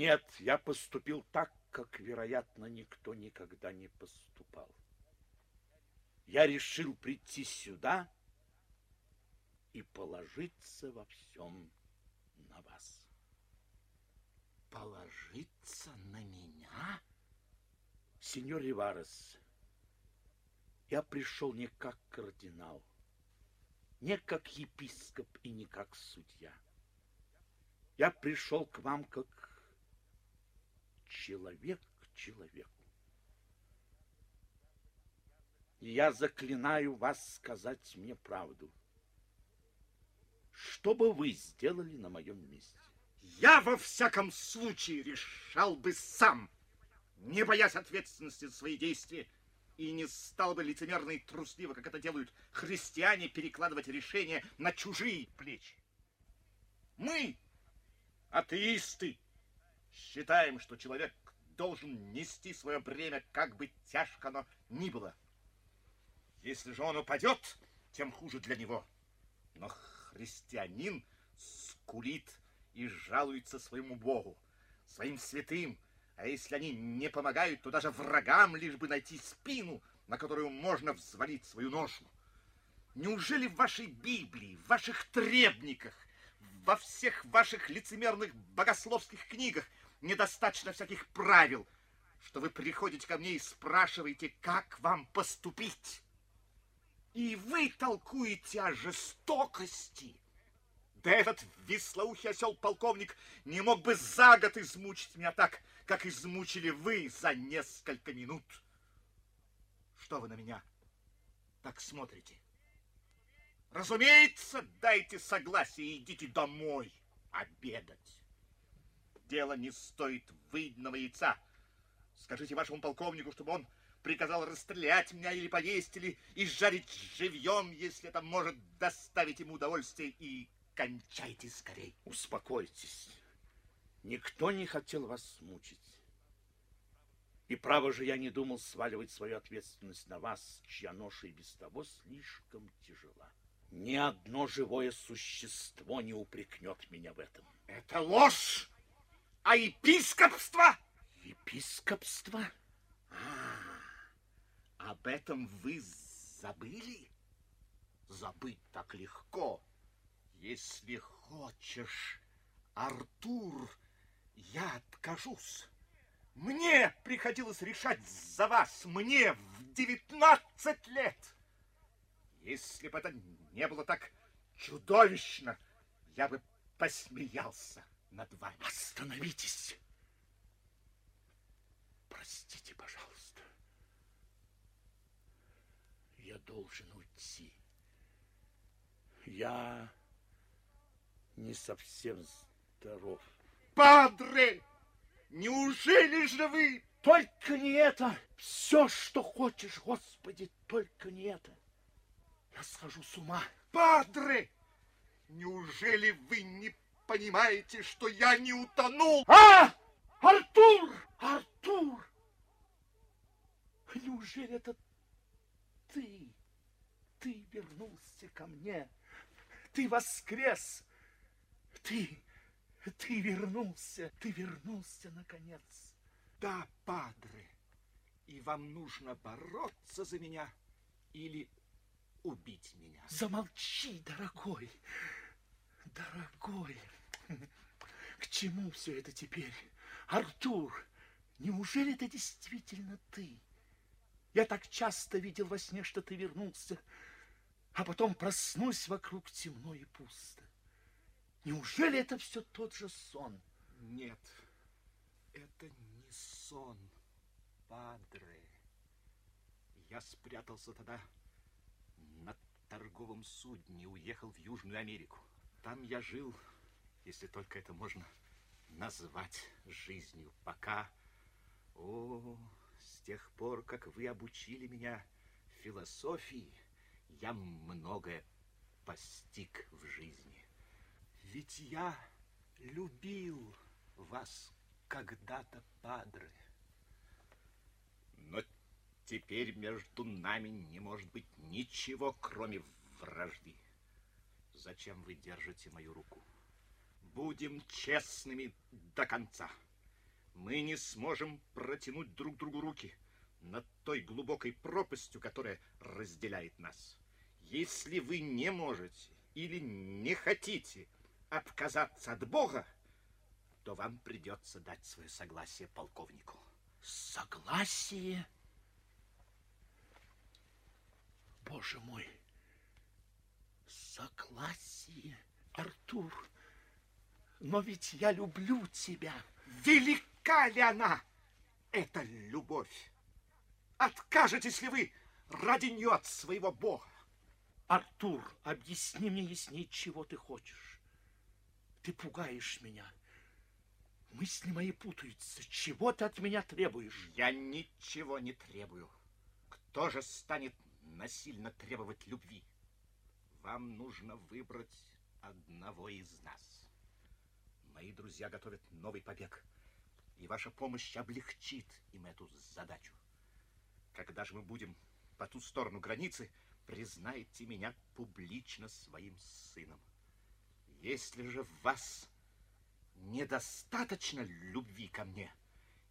Нет, я поступил так, как, вероятно, никто никогда не поступал. Я решил прийти сюда и положиться во всем на вас. Положиться на меня? Сеньор Риварес, я пришел не как кардинал, не как епископ и не как судья. Я пришел к вам как человек к человеку. Я заклинаю вас сказать мне правду. Что бы вы сделали на моем месте? Я во всяком случае решал бы сам, не боясь ответственности за свои действия, и не стал бы лицемерно и трусливо, как это делают христиане, перекладывать решения на чужие плечи. Мы, атеисты, считаем, что человек должен нести свое бремя, как бы тяжко оно ни было. Если же он упадет, тем хуже для него. Но христианин скулит и жалуется своему Богу, своим святым, а если они не помогают, то даже врагам лишь бы найти спину, на которую можно взвалить свою ношу. Неужели в вашей Библии, в ваших требниках, во всех ваших лицемерных богословских книгах недостаточно всяких правил, что вы приходите ко мне и спрашиваете, как вам поступить? И вы толкуете о жестокости. Да этот веслоухий осел-полковник не мог бы за год измучить меня так, как измучили вы за несколько минут. Что вы на меня так смотрите? Разумеется, дайте согласие и идите домой обедать. Дело не стоит выеденного яйца. Скажите вашему полковнику, чтобы он приказал расстрелять меня или повесить, или изжарить живьем, если это может доставить ему удовольствие, и кончайте скорей. Успокойтесь. Никто не хотел вас мучить. И право же я не думал сваливать свою ответственность на вас, чья ноша и без того слишком тяжела. Ни одно живое существо не упрекнет меня в этом. Это ложь! А епископство? Епископство? А, об этом вы забыли? Забыть так легко. Если хочешь, Артур, я откажусь. Мне приходилось решать за вас, мне в девятнадцать лет. Если бы это не было так чудовищно, я бы посмеялся над вами. Остановитесь. Простите, пожалуйста. Я должен уйти. Я не совсем здоров. Падре, неужели же вы... Только не это! Все, что хочешь, Господи, только не это. Я схожу с ума. Падре, неужели вы не понимаете, что я не утонул? А! Артур! Артур! Неужели это ты? Ты вернулся ко мне. Ты воскрес. Ты, ты вернулся. Ты вернулся, наконец. Да, падре. И вам нужно бороться за меня или убить меня. Замолчи, дорогой. Дорогой. К чему все это теперь? Артур, неужели это действительно ты? Я так часто видел во сне, что ты вернулся, а потом проснусь вокруг темно и пусто. Неужели это все тот же сон? Нет, это не сон, падре. Я спрятался тогда на торговом судне и уехал в Южную Америку. Там я жил, если только это можно назвать жизнью, пока... О, с тех пор, как вы обучили меня философии, я многое постиг в жизни. Ведь я любил вас когда-то, падре. Но теперь между нами не может быть ничего, кроме вражды. Зачем вы держите мою руку? Будем честными до конца. мы не сможем протянуть друг другу руки над той глубокой пропастью, которая разделяет нас. Если вы не можете или не хотите отказаться от Бога, то вам придется дать свое согласие полковнику. Согласие? Боже мой, согласие, Артур, но ведь я люблю тебя. Велика ли она, эта любовь? Откажетесь ли вы ради нее от своего Бога? Артур, объясни мне яснее, чего ты хочешь. Ты пугаешь меня. Мысли мои путаются. Чего ты от меня требуешь? Я ничего не требую. Кто же станет насильно требовать любви? Вам нужно выбрать одного из нас. Мои друзья готовят новый побег, и ваша помощь облегчит им эту задачу. Когда же мы будем по ту сторону границы, признайте меня публично своим сыном. Если же в вас недостаточно любви ко мне,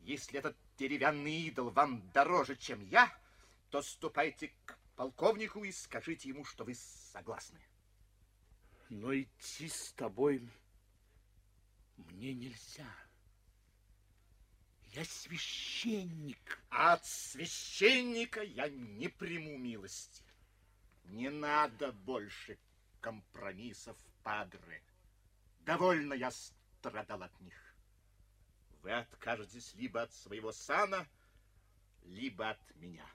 если этот деревянный идол вам дороже, чем я, то ступайте к полковнику и скажите ему, что вы согласны. Но идти с тобой мне нельзя. Я священник. От священника я не приму милости. Не надо больше компромиссов, падре. Довольно я страдал от них. Вы откажетесь либо от своего сана, либо от меня.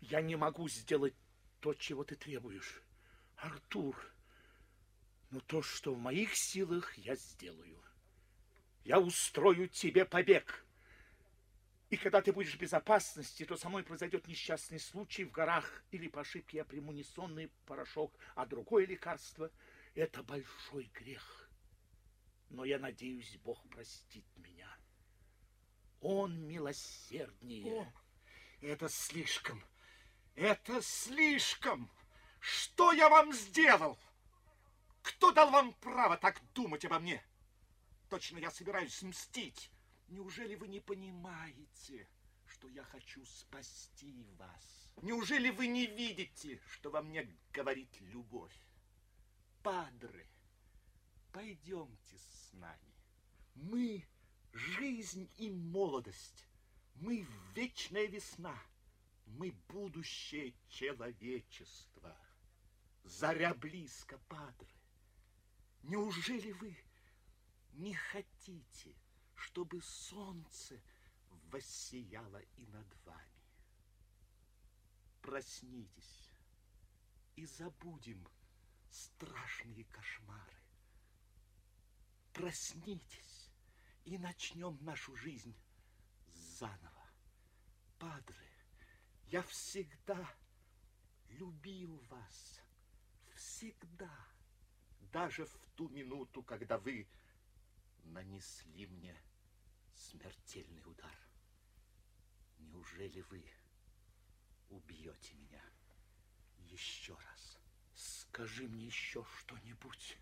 Я не могу сделать то, чего ты требуешь, Артур. Но то, что в моих силах, я сделаю. Я устрою тебе побег. И когда ты будешь в безопасности, то со мной произойдет несчастный случай в горах, или по ошибке я приму не сонный порошок, а другое лекарство. Это большой грех. Но я надеюсь, Бог простит меня. Он милосерднее. О, это слишком. Это слишком. Что я вам сделал? Кто дал вам право так думать обо мне? Точно я собираюсь мстить. Неужели вы не понимаете, что я хочу спасти вас? Неужели вы не видите, что во мне говорит любовь? Падре, пойдемте с нами. Мы — жизнь и молодость. Мы — вечная весна. Мы — будущее человечества. Заря близко, Падре. Неужели вы не хотите, чтобы солнце воссияло и над вами? Проснитесь и забудем страшные кошмары. Проснитесь и начнем нашу жизнь заново. Падре, я всегда любил вас. Всегда. Даже в ту минуту, когда вы нанесли мне смертельный удар. Неужели вы убьете меня еще раз? Скажи мне еще что-нибудь.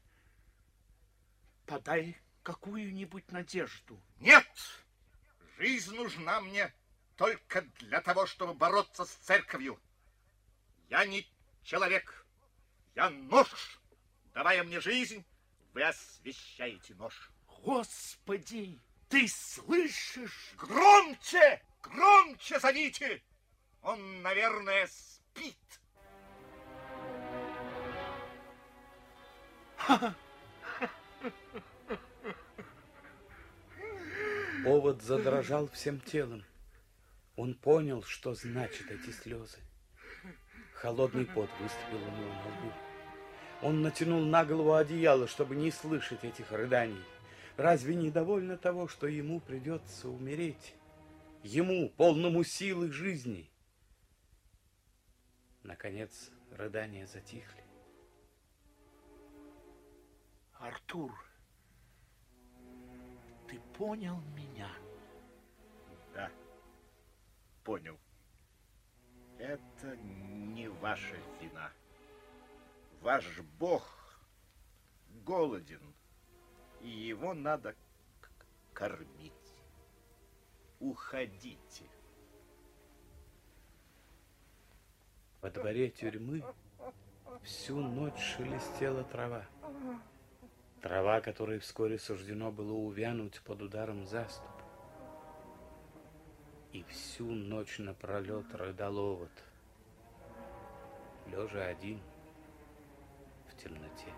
Подай какую-нибудь надежду. Нет! Жизнь нужна мне только для того, чтобы бороться с церковью. Я не человек, я нож. Давая мне жизнь, вы освещаете нож. Господи, ты слышишь? Громче! Громче зовите! Он, наверное, спит. Овод задрожал всем телом. Он понял, что значат эти слезы. Холодный пот выступил у него на лбу. Он натянул на голову одеяло, чтобы не слышать этих рыданий. Разве не довольно того, что ему придется умереть? Ему, полному силы жизни. Наконец, рыдания затихли. Артур, ты понял меня? Да, понял. Это не ваша вина. Ваш Бог голоден, и его надо кормить. Уходите. Во дворе тюрьмы всю ночь шелестела трава. Трава, которой вскоре суждено было увянуть под ударом заступ. И всю ночь напролет рыдал овод, лежа один темноте.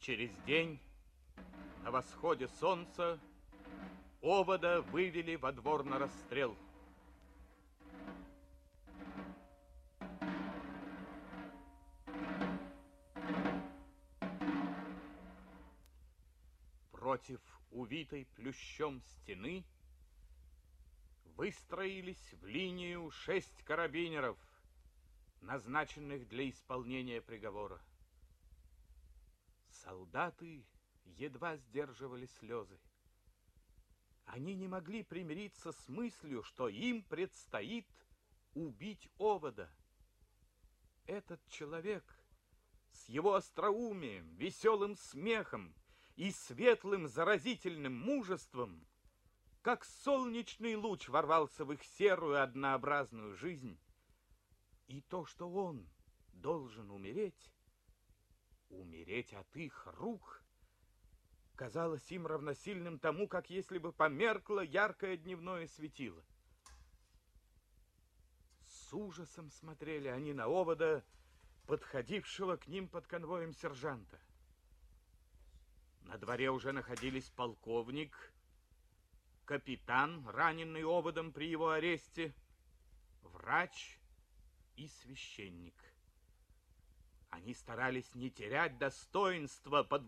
Через день, на восходе солнца, овода вывели во двор на расстрел. Против увитой плющом стены выстроились в линию шесть карабинеров, назначенных для исполнения приговора. Солдаты едва сдерживали слезы. Они не могли примириться с мыслью, что им предстоит убить овода. Этот человек с его остроумием, веселым смехом и светлым заразительным мужеством, как солнечный луч ворвался в их серую однообразную жизнь. И то, что он должен умереть, Умереть от их рук казалось им равносильным тому, как если бы померкло яркое дневное светило. С ужасом смотрели они на овода, подходившего к ним под конвоем сержанта. На дворе уже находились полковник, капитан, раненый оводом при его аресте, врач и священник. Они старались не терять достоинства под